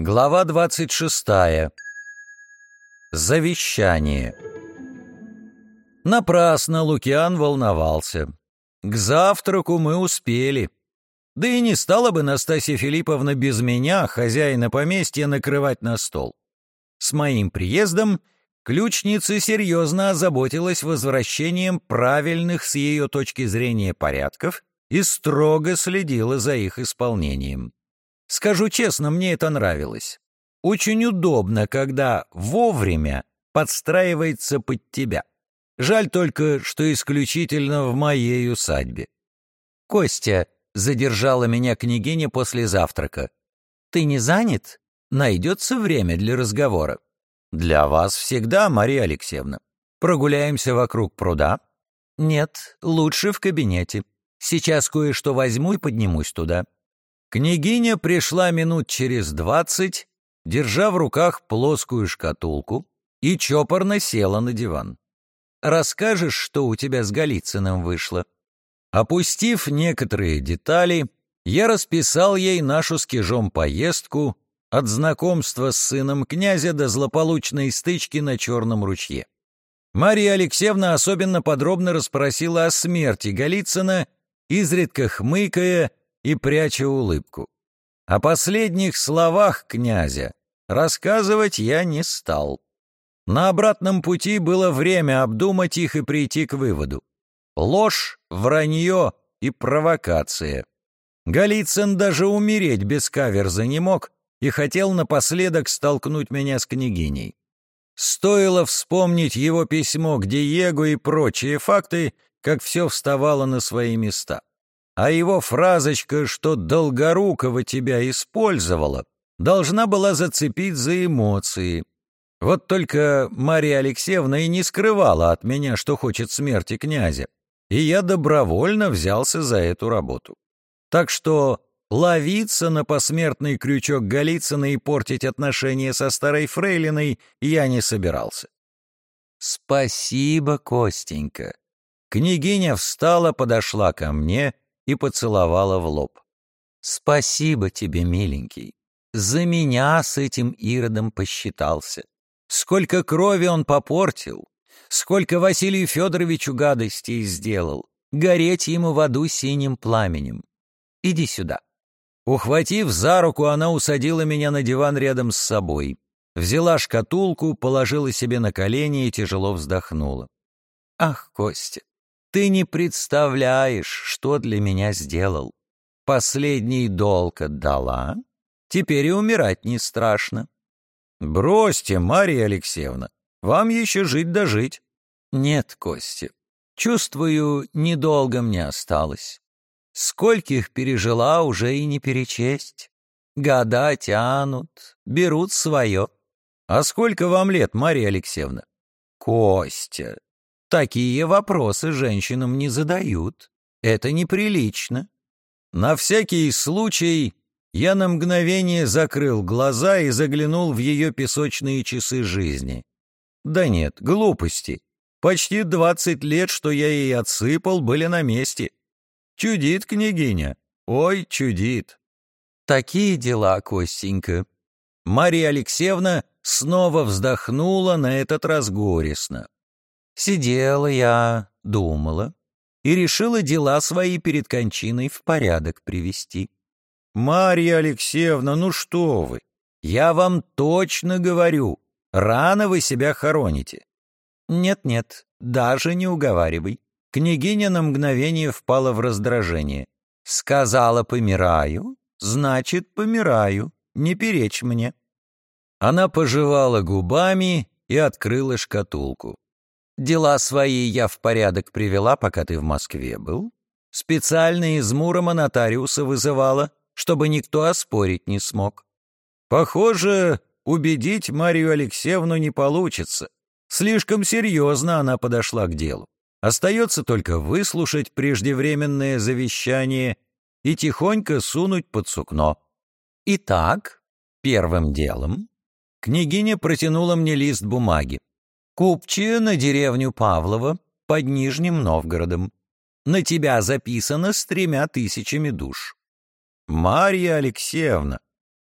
Глава 26. Завещание. Напрасно Лукиан волновался. К завтраку мы успели. Да и не стала бы Настасья Филипповна без меня, хозяина поместья, накрывать на стол. С моим приездом ключница серьезно озаботилась возвращением правильных с ее точки зрения порядков и строго следила за их исполнением. Скажу честно, мне это нравилось. Очень удобно, когда вовремя подстраивается под тебя. Жаль только, что исключительно в моей усадьбе. Костя задержала меня княгиня после завтрака. Ты не занят? Найдется время для разговора. Для вас всегда, Мария Алексеевна. Прогуляемся вокруг пруда? Нет, лучше в кабинете. Сейчас кое-что возьму и поднимусь туда. Княгиня пришла минут через двадцать, держа в руках плоскую шкатулку, и чопорно села на диван. «Расскажешь, что у тебя с Голицыным вышло?» Опустив некоторые детали, я расписал ей нашу с Кижом поездку от знакомства с сыном князя до злополучной стычки на Черном ручье. Мария Алексеевна особенно подробно расспросила о смерти Голицына, изредка хмыкая и пряча улыбку. О последних словах князя рассказывать я не стал. На обратном пути было время обдумать их и прийти к выводу. Ложь, вранье и провокация. Голицын даже умереть без каверза не мог и хотел напоследок столкнуть меня с княгиней. Стоило вспомнить его письмо к Диего и прочие факты, как все вставало на свои места а его фразочка, что Долгорукова тебя использовала, должна была зацепить за эмоции. Вот только Мария Алексеевна и не скрывала от меня, что хочет смерти князя, и я добровольно взялся за эту работу. Так что ловиться на посмертный крючок Голицына и портить отношения со старой фрейлиной я не собирался. «Спасибо, Костенька». Княгиня встала, подошла ко мне — и поцеловала в лоб. «Спасибо тебе, миленький. За меня с этим Иродом посчитался. Сколько крови он попортил, сколько Василию Федоровичу гадостей сделал. Гореть ему в аду синим пламенем. Иди сюда». Ухватив за руку, она усадила меня на диван рядом с собой. Взяла шкатулку, положила себе на колени и тяжело вздохнула. «Ах, Костя, ты не представляешь, что для меня сделал. Последний долг отдала, теперь и умирать не страшно. Бросьте, Мария Алексеевна, вам еще жить да. Нет, Костя, чувствую, недолго мне осталось. Скольких пережила уже и не перечесть. Года тянут, берут свое. А сколько вам лет, Мария Алексеевна? Костя, Такие вопросы женщинам не задают. Это неприлично. На всякий случай я на мгновение закрыл глаза и заглянул в ее песочные часы жизни. Да нет, глупости. Почти двадцать лет, что я ей отсыпал, были на месте. Чудит княгиня. Ой, чудит. Такие дела, Костенька. Мария Алексеевна снова вздохнула, на этот раз горестно. Сидела я, думала и решила дела свои перед кончиной в порядок привести. «Марья Алексеевна, ну что вы! Я вам точно говорю, рано вы себя хороните». «Нет-нет, даже не уговаривай». Княгиня на мгновение впала в раздражение. «Сказала, помираю, значит, помираю, не перечь мне». Она пожевала губами и открыла шкатулку. Дела свои я в порядок привела, пока ты в Москве был. Специально из Мурома нотариуса вызывала, чтобы никто оспорить не смог. Похоже, убедить Марию Алексеевну не получится. Слишком серьезно она подошла к делу. Остается только выслушать преждевременное завещание и тихонько сунуть под сукно. Итак, первым делом княгиня протянула мне лист бумаги. Купчие на деревню Павлова под Нижним Новгородом. На тебя записано с тремя тысячами душ. Марья Алексеевна,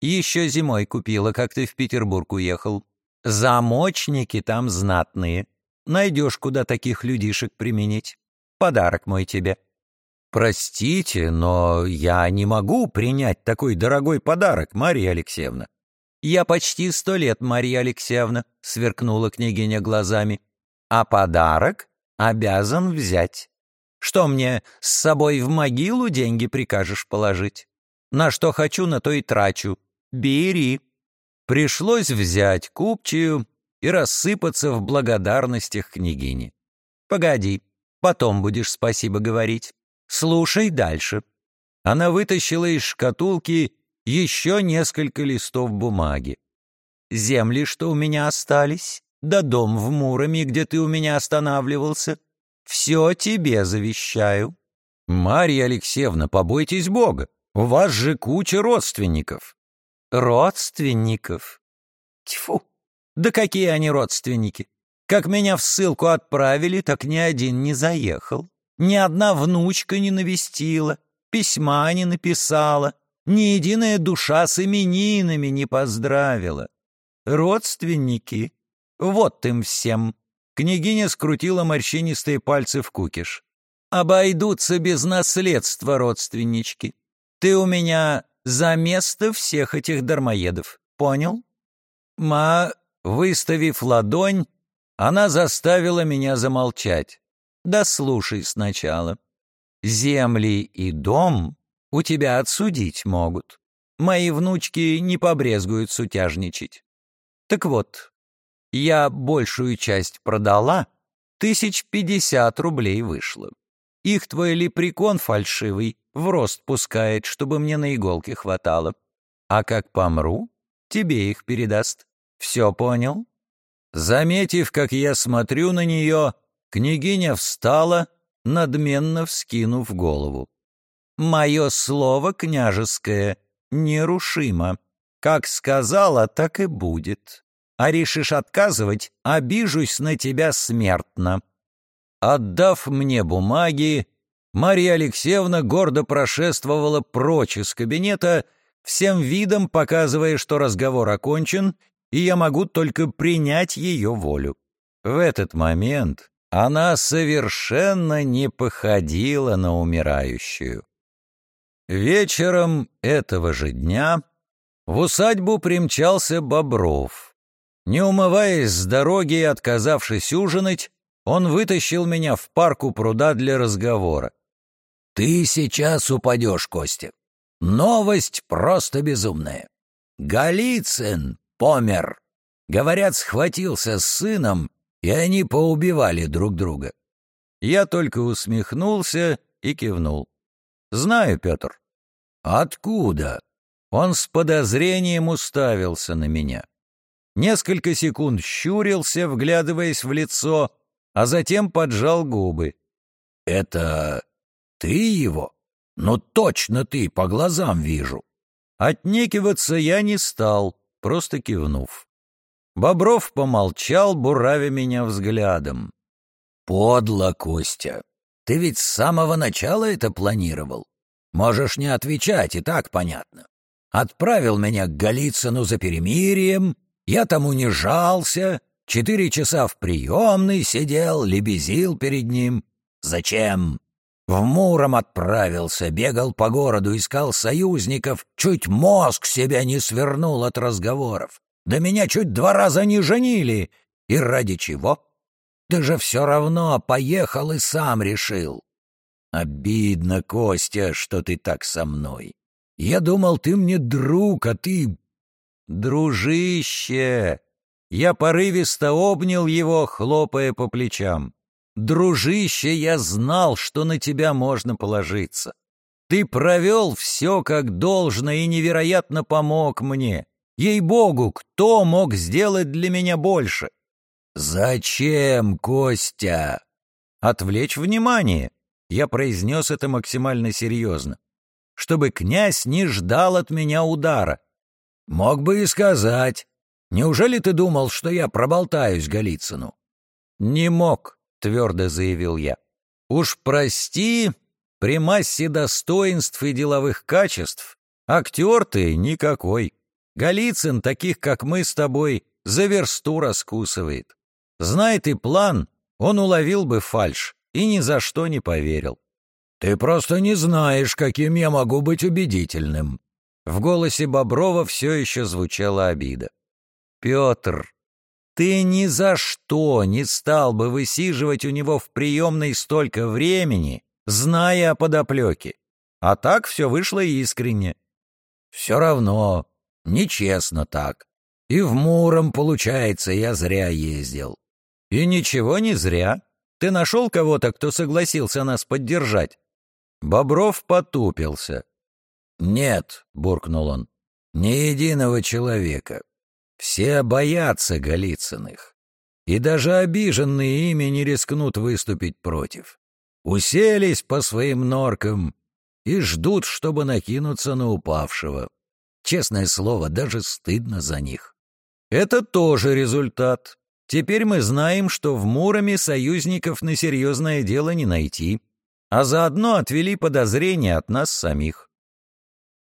Еще зимой купила, как ты в Петербург уехал. Замочники там знатные. Найдешь, куда таких людишек применить. Подарок мой тебе». «Простите, но я не могу принять такой дорогой подарок, Мария Алексеевна». «Я почти сто лет, Мария Алексеевна», — сверкнула княгиня глазами. «А подарок обязан взять. Что мне, с собой в могилу деньги прикажешь положить? На что хочу, на то и трачу. Бери». Пришлось взять купчию и рассыпаться в благодарностях княгини. «Погоди, потом будешь спасибо говорить». Слушай дальше. Она вытащила из шкатулки еще несколько листов бумаги. Земли, что у меня остались, да дом в Муроме, где ты у меня останавливался, все тебе завещаю. Марья Алексеевна, побойтесь Бога, у вас же куча родственников. Родственников? Тьфу, да какие они родственники? Как меня в ссылку отправили, так ни один не заехал. Ни одна внучка не навестила, письма не написала, ни единая душа с именинами не поздравила. Родственники, вот им всем. Княгиня скрутила морщинистые пальцы в кукиш. Обойдутся без наследства родственнички. Ты у меня за место всех этих дармоедов, понял? Ма, выставив ладонь, она заставила меня замолчать. Да слушай сначала. Земли и дом у тебя отсудить могут. Мои внучки не побрезгуют сутяжничать. Так вот, я большую часть продала, тысяч пятьдесят рублей вышло. Их твой лепрекон фальшивый в рост пускает, чтобы мне на иголке хватало. А как помру, тебе их передаст. Все понял? Заметив, как я смотрю на нее, Княгиня встала, надменно вскинув голову. «Мое слово княжеское нерушимо. Как сказала, так и будет. А решишь отказывать, обижусь на тебя смертно». Отдав мне бумаги, Марья Алексеевна гордо прошествовала прочь из кабинета, всем видом показывая, что разговор окончен, и я могу только принять ее волю. В этот момент она совершенно не походила на умирающую. Вечером этого же дня в усадьбу примчался Бобров. Не умываясь с дороги и отказавшись ужинать, он вытащил меня в парк у пруда для разговора. «Ты сейчас упадешь, Костя. Новость просто безумная. Голицын помер. Говорят, схватился с сыном и они поубивали друг друга. Я только усмехнулся и кивнул. «Знаю, Петр». «Откуда?» Он с подозрением уставился на меня. Несколько секунд щурился, вглядываясь в лицо, а затем поджал губы. «Это ты его? Ну точно ты, по глазам вижу». Отнекиваться я не стал, просто кивнув. Бобров помолчал, буравя меня взглядом. «Подло, Костя. Ты ведь с самого начала это планировал. Можешь не отвечать, и так понятно. Отправил меня к Голицыну за перемирием, я там унижался, четыре часа в приемной сидел, лебезил перед ним. Зачем? В Муром отправился, бегал по городу, искал союзников, чуть мозг себя не свернул от разговоров. Да меня чуть два раза не женили. И ради чего? Ты же все равно поехал и сам решил. Обидно, Костя, что ты так со мной. Я думал, ты мне друг, а ты... Дружище! Я порывисто обнял его, хлопая по плечам. Дружище, я знал, что на тебя можно положиться. Ты провел все как должно и невероятно помог мне. Ей-богу, кто мог сделать для меня больше? Зачем, Костя? Отвлечь внимание. Я произнес это максимально серьезно. Чтобы князь не ждал от меня удара. Мог бы и сказать. Неужели ты думал, что я проболтаюсь Голицыну? Не мог, твердо заявил я. Уж прости, при массе достоинств и деловых качеств актер ты никакой. Голицын таких, как мы с тобой, за версту раскусывает. Знай ты план, он уловил бы фальш и ни за что не поверил. Ты просто не знаешь, каким я могу быть убедительным. В голосе Боброва все еще звучала обида. Петр, ты ни за что не стал бы высиживать у него в приемной столько времени, зная о подоплеке. А так все вышло искренне. Все равно, нечестно так. И в Муром, получается, я зря ездил. И ничего не зря. Ты нашел кого-то, кто согласился нас поддержать? Бобров потупился. «Нет», — буркнул он, — «ни единого человека. Все боятся Голицыных, и даже обиженные ими не рискнут выступить против. Уселись по своим норкам и ждут, чтобы накинуться на упавшего. Честное слово, даже стыдно за них. Это тоже результат. Теперь мы знаем, что в Муроме союзников на серьезное дело не найти, а заодно отвели подозрения от нас самих.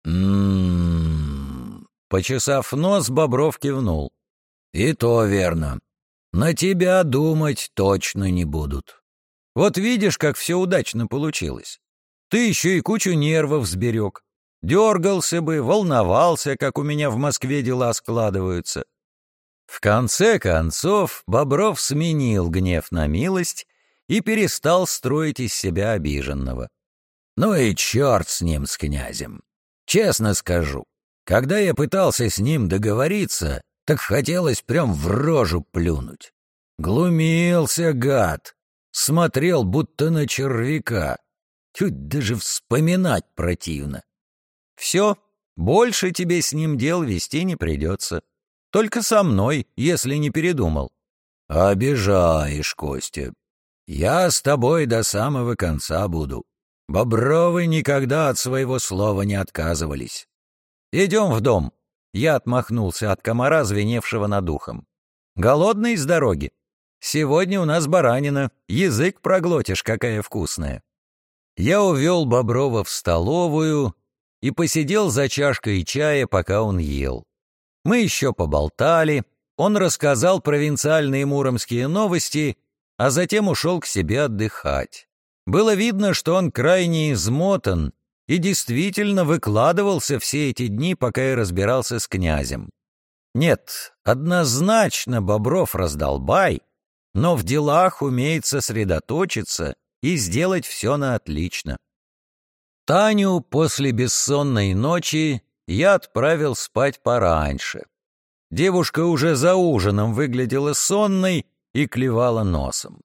«М-м-м...» Почесав нос, Бобров кивнул. «И то верно. На тебя думать точно не будут». «Вот видишь, как все удачно получилось. Ты еще и кучу нервов сберег. Дергался бы, волновался, как у меня в Москве дела складываются». В конце концов, Бобров сменил гнев на милость и перестал строить из себя обиженного. «Ну и черт с ним, с князем! Честно скажу, когда я пытался с ним договориться, так хотелось прям в рожу плюнуть. Глумился гад, смотрел будто на червяка. Чуть даже вспоминать противно. Все, больше тебе с ним дел вести не придется. Только со мной, если не передумал. Обижаешь, Костя. Я с тобой до самого конца буду. Бобровы никогда от своего слова не отказывались. Идем в дом. Я отмахнулся от комара, звеневшего над ухом. Голодный с дороги. Сегодня у нас баранина. Язык проглотишь, какая вкусная. Я увел Боброва в столовую и посидел за чашкой чая, пока он ел. Мы еще поболтали, он рассказал провинциальные муромские новости, а затем ушел к себе отдыхать. Было видно, что он крайне измотан и действительно выкладывался все эти дни, пока я разбирался с князем. Нет, однозначно Бобров раздолбай, но в делах умеет сосредоточиться и сделать все на отлично. Таню после бессонной ночи я отправил спать пораньше. Девушка уже за ужином выглядела сонной и клевала носом.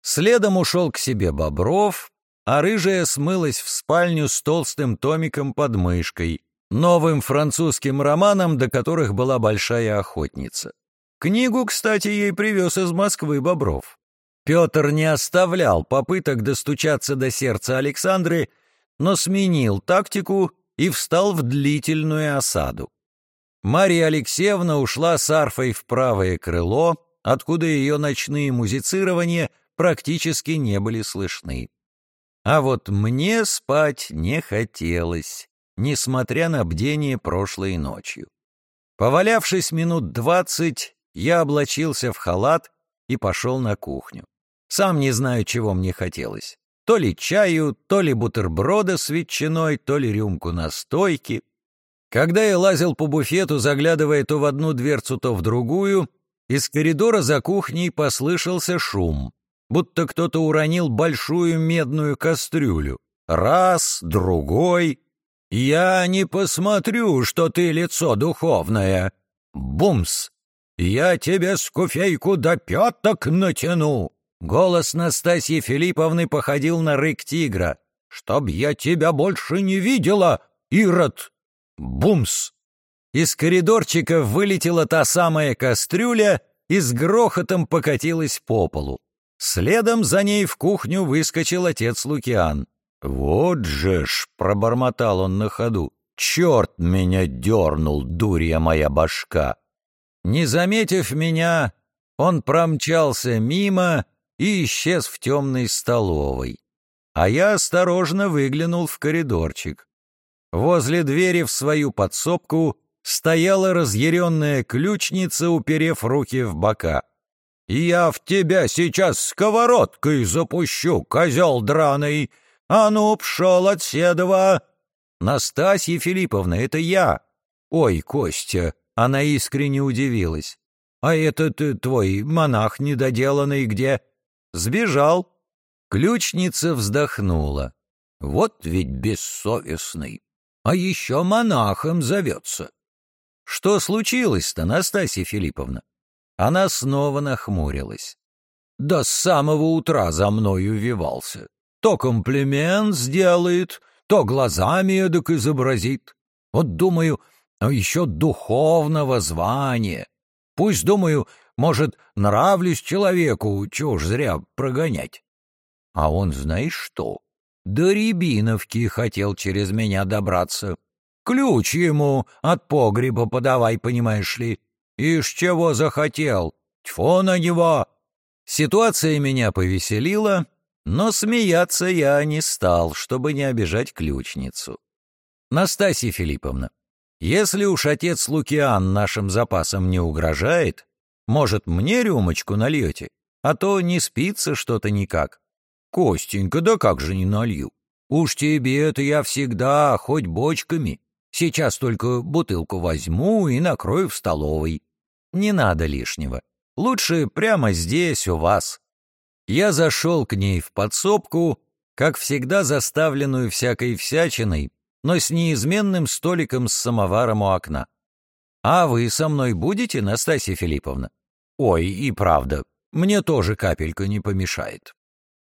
Следом ушел к себе Бобров, а рыжая смылась в спальню с толстым томиком под мышкой, новым французским романом, до которых была большая охотница. Книгу, кстати, ей привез из Москвы Бобров. Петр не оставлял попыток достучаться до сердца Александры, но сменил тактику и встал в длительную осаду. Мария Алексеевна ушла с арфой в правое крыло, откуда ее ночные музицирования — практически не были слышны. А вот мне спать не хотелось, несмотря на бдение прошлой ночью. Повалявшись минут двадцать, я облачился в халат и пошел на кухню. Сам не знаю, чего мне хотелось. То ли чаю, то ли бутерброда с ветчиной, то ли рюмку настойки. Когда я лазил по буфету, заглядывая то в одну дверцу, то в другую, из коридора за кухней послышался шум будто кто-то уронил большую медную кастрюлю. Раз, другой. «Я не посмотрю, что ты лицо духовное!» Бумс! «Я тебе скуфейку до пяток натяну!» Голос Настасьи Филипповны походил на рык тигра. «Чтоб я тебя больше не видела, Ирод!» Бумс! Из коридорчика вылетела та самая кастрюля и с грохотом покатилась по полу. Следом за ней в кухню выскочил отец Лукиан. «Вот же ж!» — пробормотал он на ходу. «Черт меня дернул, дурья моя башка!» Не заметив меня, он промчался мимо и исчез в темной столовой. А я осторожно выглянул в коридорчик. Возле двери в свою подсобку стояла разъяренная ключница, уперев руки в бока. «Я в тебя сейчас сковородкой запущу, козел драный! А ну, пшел от седова!» «Настасья Филипповна, это я!» «Ой, Костя!» — она искренне удивилась. «А этот э, твой монах недоделанный где?» «Сбежал». Ключница вздохнула. «Вот ведь бессовестный. А еще монахом зовется». «Что случилось-то, Настасья Филипповна?» Она снова нахмурилась. «Да с самого утра за мною вивался. То комплимент сделает, то глазами эдак изобразит. Вот думаю, а еще духовного звания. Пусть, думаю, может, нравлюсь человеку, чего ж зря прогонять. А он, знаешь что, до Рябиновки хотел через меня добраться. Ключ ему от погреба подавай, понимаешь ли. Ишь чего захотел, тьфу на него. Ситуация меня повеселила, но смеяться я не стал, чтобы не обижать ключницу. Настасья Филипповна, если уж отец Лукиан нашим запасом не угрожает, может, мне рюмочку нальете, а то не спится что-то никак. Костенька, да как же не налью? Уж тебе это я всегда, хоть бочками. Сейчас только бутылку возьму и накрою в столовой. Не надо лишнего. Лучше прямо здесь, у вас. Я зашел к ней в подсобку, как всегда заставленную всякой всячиной, но с неизменным столиком с самоваром у окна. «А вы со мной будете, Настасья Филипповна?» «Ой, и правда, мне тоже капелька не помешает».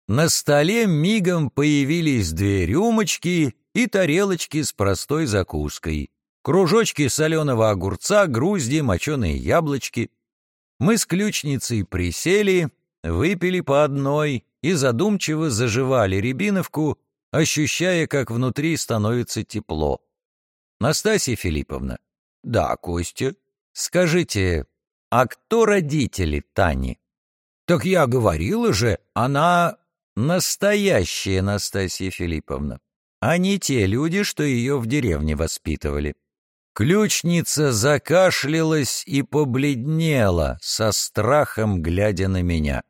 На столе мигом появились две рюмочки и тарелочки с простой закуской, кружочки соленого огурца, грузди, моченые яблочки. Мы с ключницей присели, выпили по одной и задумчиво заживали рябиновку, ощущая, как внутри становится тепло. Настасья Филипповна. Да, Костя. Скажите, а кто родители Тани? Так я говорила же, она настоящая Настасья Филипповна, а не те люди, что ее в деревне воспитывали. Ключница закашлялась и побледнела, со страхом глядя на меня.